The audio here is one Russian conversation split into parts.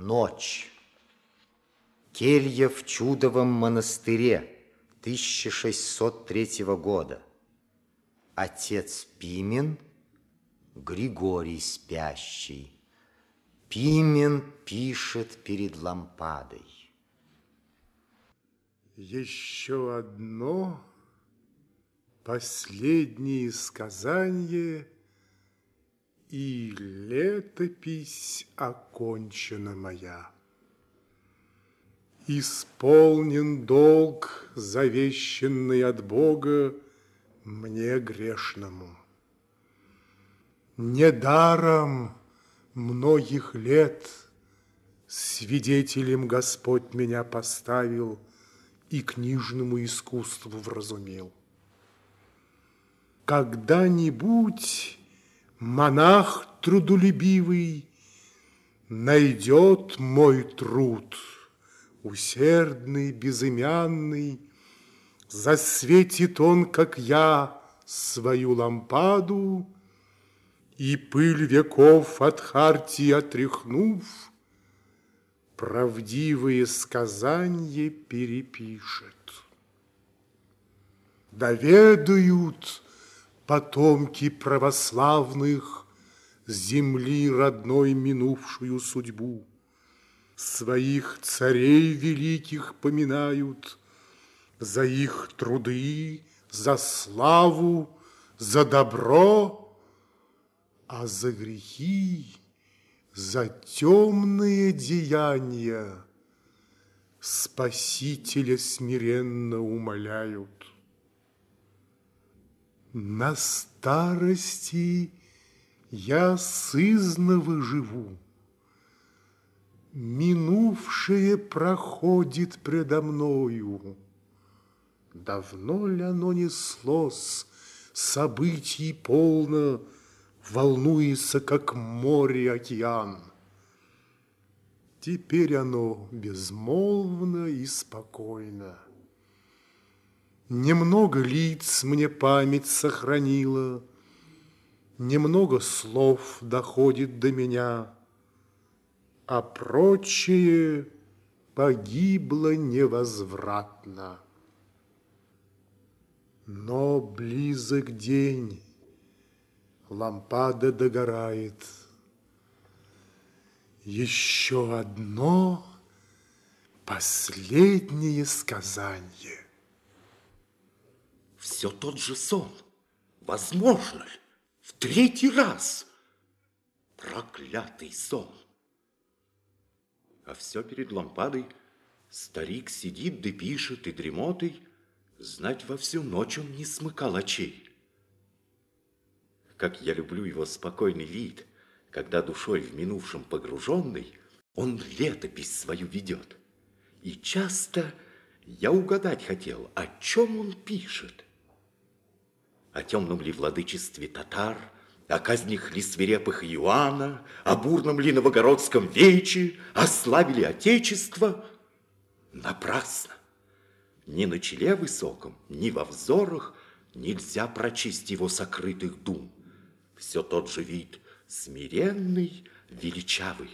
Ночь. Келья в Чудовом монастыре 1603 года. Отец Пимен, Григорий спящий. Пимен пишет перед лампадой. Еще одно последнее сказание – и летопись окончена моя. Исполнен долг, завещанный от Бога мне грешному. Недаром многих лет свидетелем Господь меня поставил и книжному искусству вразумил. Когда-нибудь монах трудолюбивый найдет мой труд, усердный, безымянный, засветит он, как я, свою лампаду, и пыль веков от хартии отряхнув, правдивые сказания перепишет. Доведают, потомки православных, земли родной минувшую судьбу. Своих царей великих поминают за их труды, за славу, за добро, а за грехи, за темные деяния Спасителя смиренно умоляют. На старости я сызново живу. Минувшее проходит предо мною. Давно ли оно неслось, событий полно, Волнуется, как море океан. Теперь оно безмолвно и спокойно. Немного лиц мне память сохранила, Немного слов доходит до меня, А прочее погибло невозвратно. Но близок день, лампада догорает. Еще одно последнее сказание. Все тот же сон. Возможно ли? В третий раз. Проклятый сон. А все перед лампадой старик сидит да пишет и дремотой, знать во всю ночь он не смыкал очей. Как я люблю его спокойный вид, когда душой в минувшем погруженный, он летопись свою ведет. И часто я угадать хотел, о чем он пишет о темном ли владычестве татар, о казнях ли свирепых Иоанна, о бурном ли новогородском вече, о славе ли Отечества. Напрасно. Ни на челе высоком, ни во взорах нельзя прочесть его сокрытых дум. Все тот же вид, смиренный, величавый.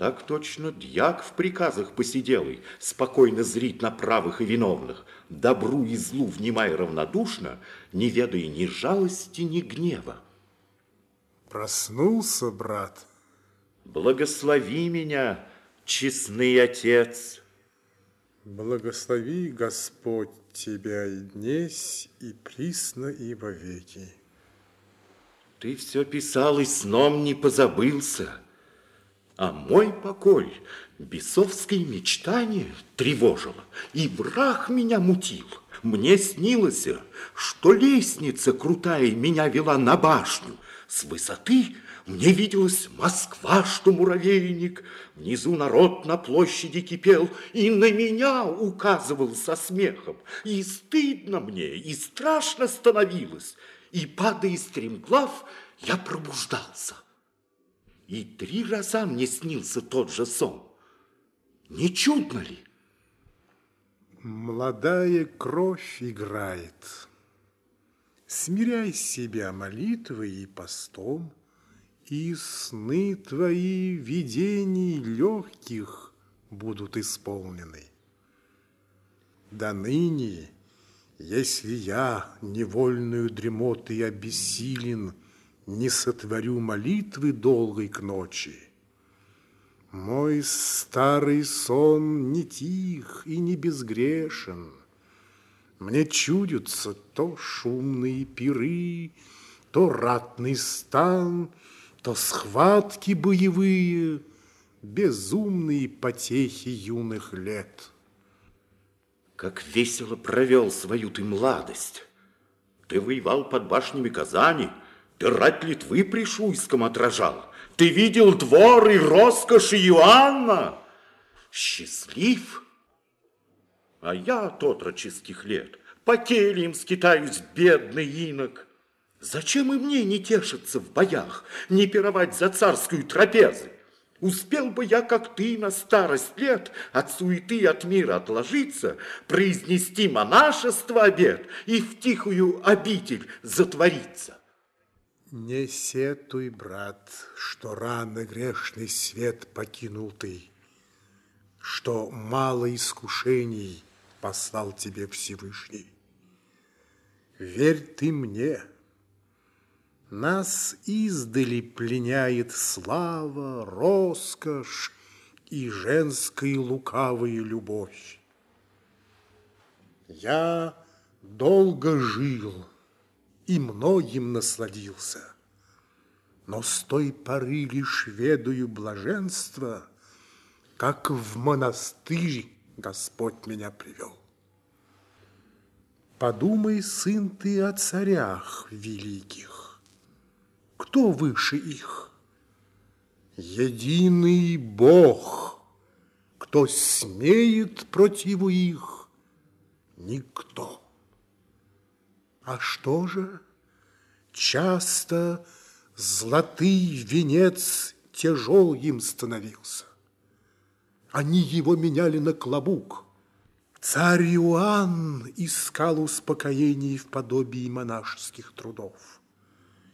Так точно дьяк в приказах посиделый спокойно зрит на правых и виновных, добру и злу внимая равнодушно, не ведая ни жалости, ни гнева. Проснулся, брат? Благослови меня, честный отец. Благослови Господь тебя и днесь, и присно, и вовеки. Ты все писал и сном не позабылся. А мой покой бесовское мечтание тревожило, и враг меня мутил. Мне снилось, что лестница крутая меня вела на башню. С высоты мне виделась Москва, что муравейник. Внизу народ на площади кипел и на меня указывал со смехом. И стыдно мне, и страшно становилось. И, падая стремглав, я пробуждался. И три раза мне снился тот же сон. Не чудно ли? Молодая кровь играет. Смиряй себя молитвой и постом, И сны твои видений легких будут исполнены. До ныне, если я невольную дремотой обессилен, Не сотворю молитвы долгой к ночи, Мой старый сон не тих и не безгрешен. Мне чудятся то шумные пиры, То ратный стан, то схватки боевые, Безумные потехи юных лет. Как весело провел свою ты младость. Ты воевал под башнями Казани, Ты рать Литвы при Шуйском отражал, Ты видел двор и роскошь Иоанна. Счастлив? А я от отроческих лет По кельям скитаюсь, бедный инок. Зачем и мне не тешиться в боях, Не пировать за царскую трапезы? Успел бы я, как ты, на старость лет От суеты от мира отложиться, Произнести монашество обед И в тихую обитель затвориться. Не сетуй, брат, что рано грешный свет покинул ты, Что мало искушений послал тебе Всевышний. Верь ты мне, нас издали пленяет слава, роскошь и женская лукавая любовь. Я долго жил и многим насладился, но с той поры лишь ведаю блаженство, как в монастырь Господь меня привел. Подумай, сын ты, о царях великих, кто выше их? Единый Бог. Кто смеет против их? Никто. А что же? Часто золотый венец тяжел им становился. Они его меняли на клобук. Царь Иоанн искал успокоений в подобии монашеских трудов.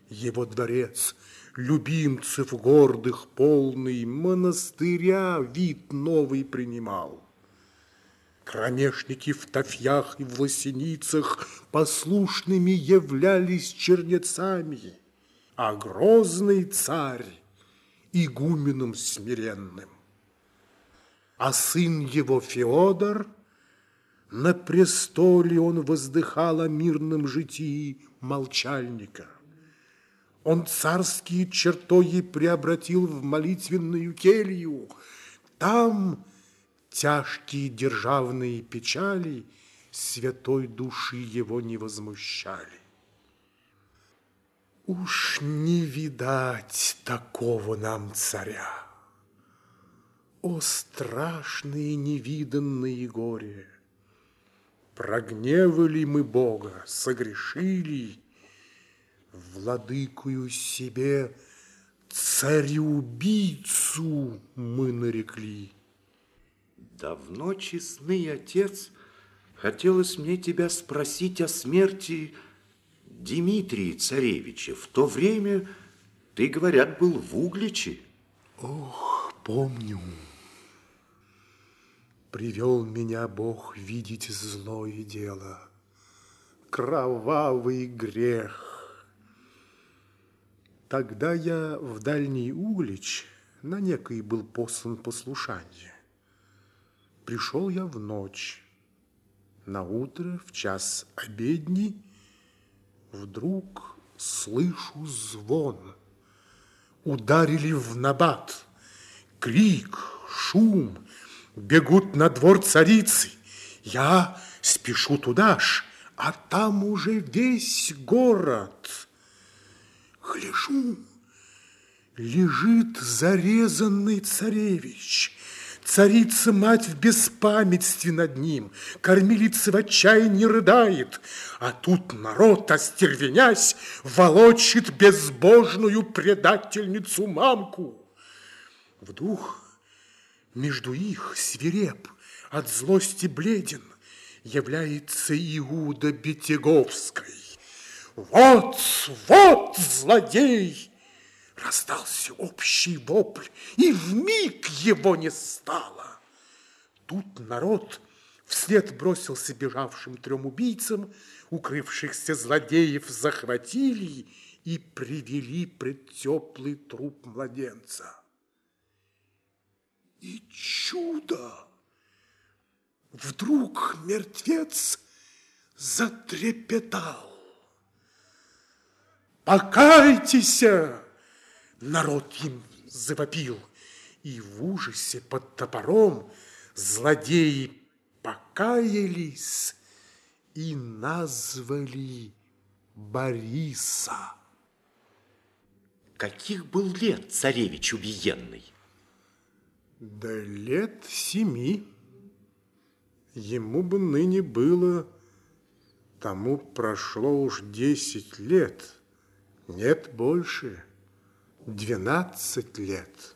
Его дворец, любимцев гордых полный, Монастыря вид новый принимал. Кромешники в тафьях и в лосиницах Послушными являлись чернецами, А грозный царь игуменом смиренным. А сын его Феодор на престоле он воздыхал о мирном житии молчальника. Он царские чертоги преобратил в молитвенную келью. Там тяжкие державные печали святой души его не возмущали. Уж не видать такого нам царя. О, страшные невиданные горе! Прогневали мы Бога, согрешили, Владыкую себе цареубийцу мы нарекли. Давно, честный отец, хотелось мне тебя спросить о смерти Дмитрия Царевича. В то время ты, говорят, был в Угличе. Ох, помню. Привел меня Бог видеть злое дело, кровавый грех. Тогда я в Дальний Углич на некой был послан послушание. Пришел я в ночь. На утро, в час обедни, вдруг слышу звон. Ударили в набат. Крик, шум, бегут на двор царицы. Я спешу туда ж, а там уже весь город – Гляжу, лежит зарезанный царевич. Царица-мать в беспамятстве над ним, Кормилица в отчаянии рыдает, А тут народ, остервенясь, Волочит безбожную предательницу мамку. Вдруг между их свиреп, от злости бледен, Является Иуда Бетеговской. Вот, вот злодей! Раздался общий вопль, и в миг его не стало. Тут народ вслед бросился бежавшим трем убийцам, укрывшихся злодеев захватили и привели пред теплый труп младенца. И чудо! Вдруг мертвец затрепетал. «Покайтесь!» Народ им завопил, и в ужасе под топором злодеи покаялись и назвали Бориса. Каких был лет царевич убиенный? Да лет семи. Ему бы ныне было, тому прошло уж десять лет, нет больше, двенадцать лет.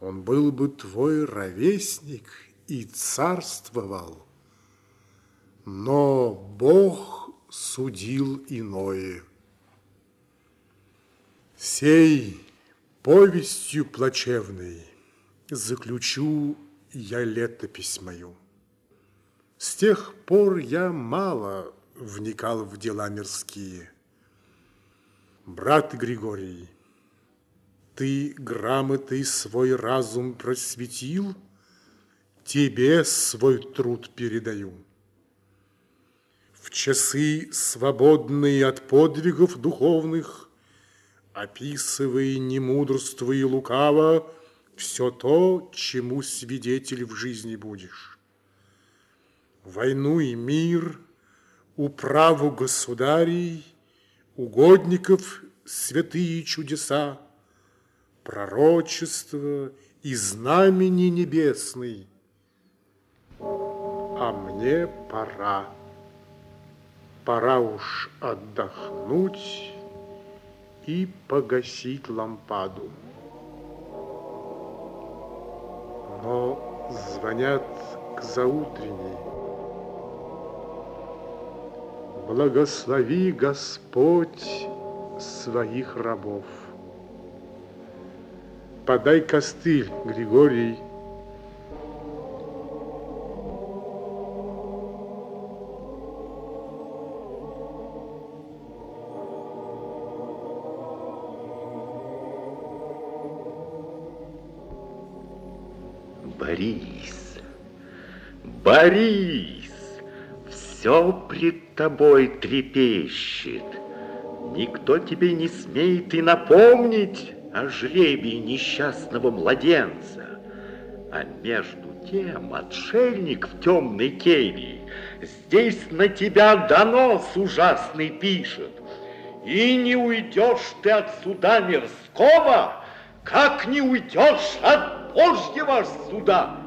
Он был бы твой ровесник и царствовал, но Бог судил иное. Сей повестью плачевной заключу я летопись мою. С тех пор я мало вникал в дела мирские. Брат Григорий, ты грамотой свой разум просветил, тебе свой труд передаю. В часы, свободные от подвигов духовных, описывай, не мудрствуя лукаво, все то, чему свидетель в жизни будешь. Войну и мир, управу государей, угодников святые чудеса, пророчество и знамени небесный. А мне пора, пора уж отдохнуть и погасить лампаду. но звонят к заутренней. Благослови, Господь, своих рабов. Подай костыль, Григорий, Борис, Борис, все пред тобой трепещет. Никто тебе не смеет и напомнить о жребии несчастного младенца. А между тем отшельник в темной келье здесь на тебя донос ужасный пишет. И не уйдешь ты от суда мирского, как не уйдешь от Божьего суда.